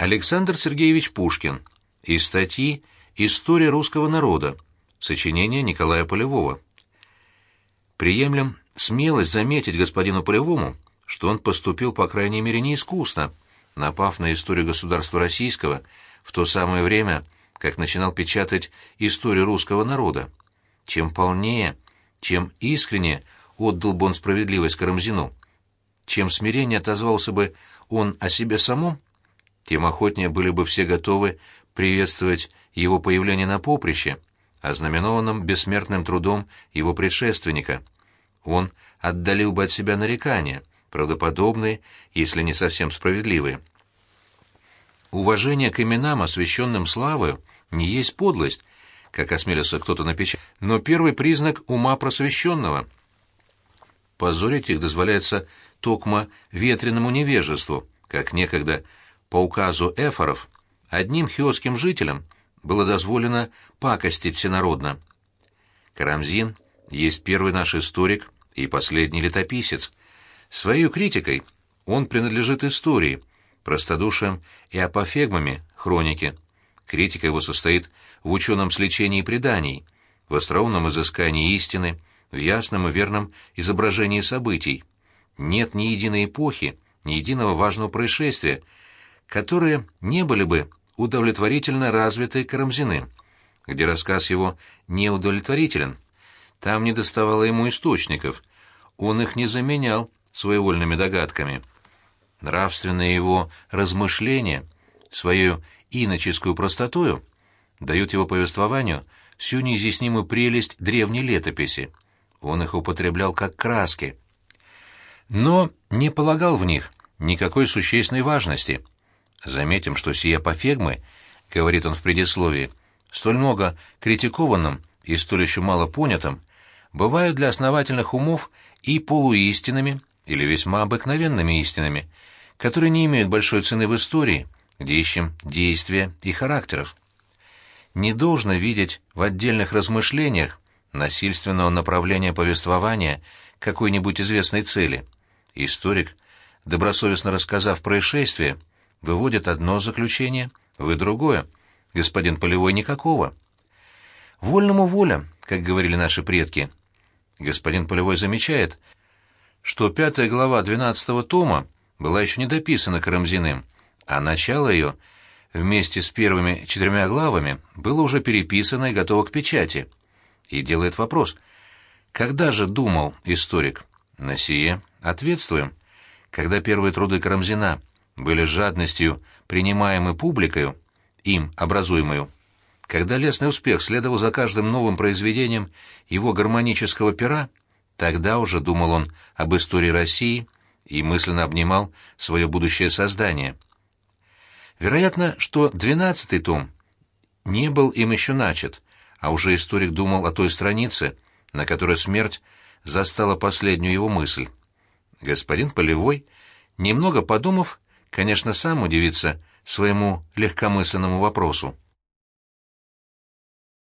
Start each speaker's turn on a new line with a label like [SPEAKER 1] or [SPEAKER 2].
[SPEAKER 1] Александр Сергеевич Пушкин. Из статьи «История русского народа». Сочинение Николая Полевого. Приемлем смелость заметить господину Полевому, что он поступил, по крайней мере, неискусно, напав на историю государства российского в то самое время, как начинал печатать историю русского народа. Чем полнее, чем искренне отдал бы он справедливость Карамзину, чем смирение отозвался бы он о себе самом, тем охотнее были бы все готовы приветствовать его появление на поприще, ознаменованном бессмертным трудом его предшественника. Он отдалил бы от себя нарекания, правдоподобные, если не совсем справедливые. Уважение к именам, освященным славою, не есть подлость, как осмелился кто-то напечатать, но первый признак ума просвещенного. Позорить их дозволяется токмо ветреному невежеству, как некогда по указу эфоров одним хиосским жителям было дозволено пакостить всенародно. Карамзин есть первый наш историк и последний летописец. Своей критикой он принадлежит истории, простодушием и апофегмами хроники. Критика его состоит в ученом сличении преданий, в остроумном изыскании истины, в ясном и верном изображении событий. Нет ни единой эпохи, ни единого важного происшествия, которые не были бы удовлетворительно развиты Карамзиным, где рассказ его не удовлетворителен. Там не доставало ему источников, он их не заменял своевольными догадками. Нравственные его размышления, свою иноческую простотою, дают его повествованию всю неизъяснимую прелесть древней летописи. Он их употреблял как краски. Но не полагал в них никакой существенной важности. Заметим, что сие пофегмы, говорит он в предисловии, столь много критикованным и столь еще мало понятым, бывают для основательных умов и полуистинными или весьма обыкновенными истинами, которые не имеют большой цены в истории, где ищем действия и характеров. Не должно видеть в отдельных размышлениях насильственного направления повествования какой-нибудь известной цели. Историк, добросовестно рассказав происшествие, выводит одно заключение, вы другое. Господин Полевой никакого. Вольному воля, как говорили наши предки. Господин Полевой замечает, что пятая глава двенадцатого тома была еще не дописана Карамзиным, а начало ее вместе с первыми четырьмя главами было уже переписано и готово к печати. И делает вопрос, когда же думал историк? На сие ответствуем. Когда первые труды Карамзина были жадностью принимаемы публикою, им образуемую, когда лесный успех следовал за каждым новым произведением его гармонического пера, тогда уже думал он об истории России и мысленно обнимал свое будущее создание. Вероятно, что двенадцатый том не был им еще начат, а уже историк думал о той странице, на которой смерть застала последнюю его мысль. Господин Полевой, немного подумав, конечно, сам удивится своему легкомысленному вопросу.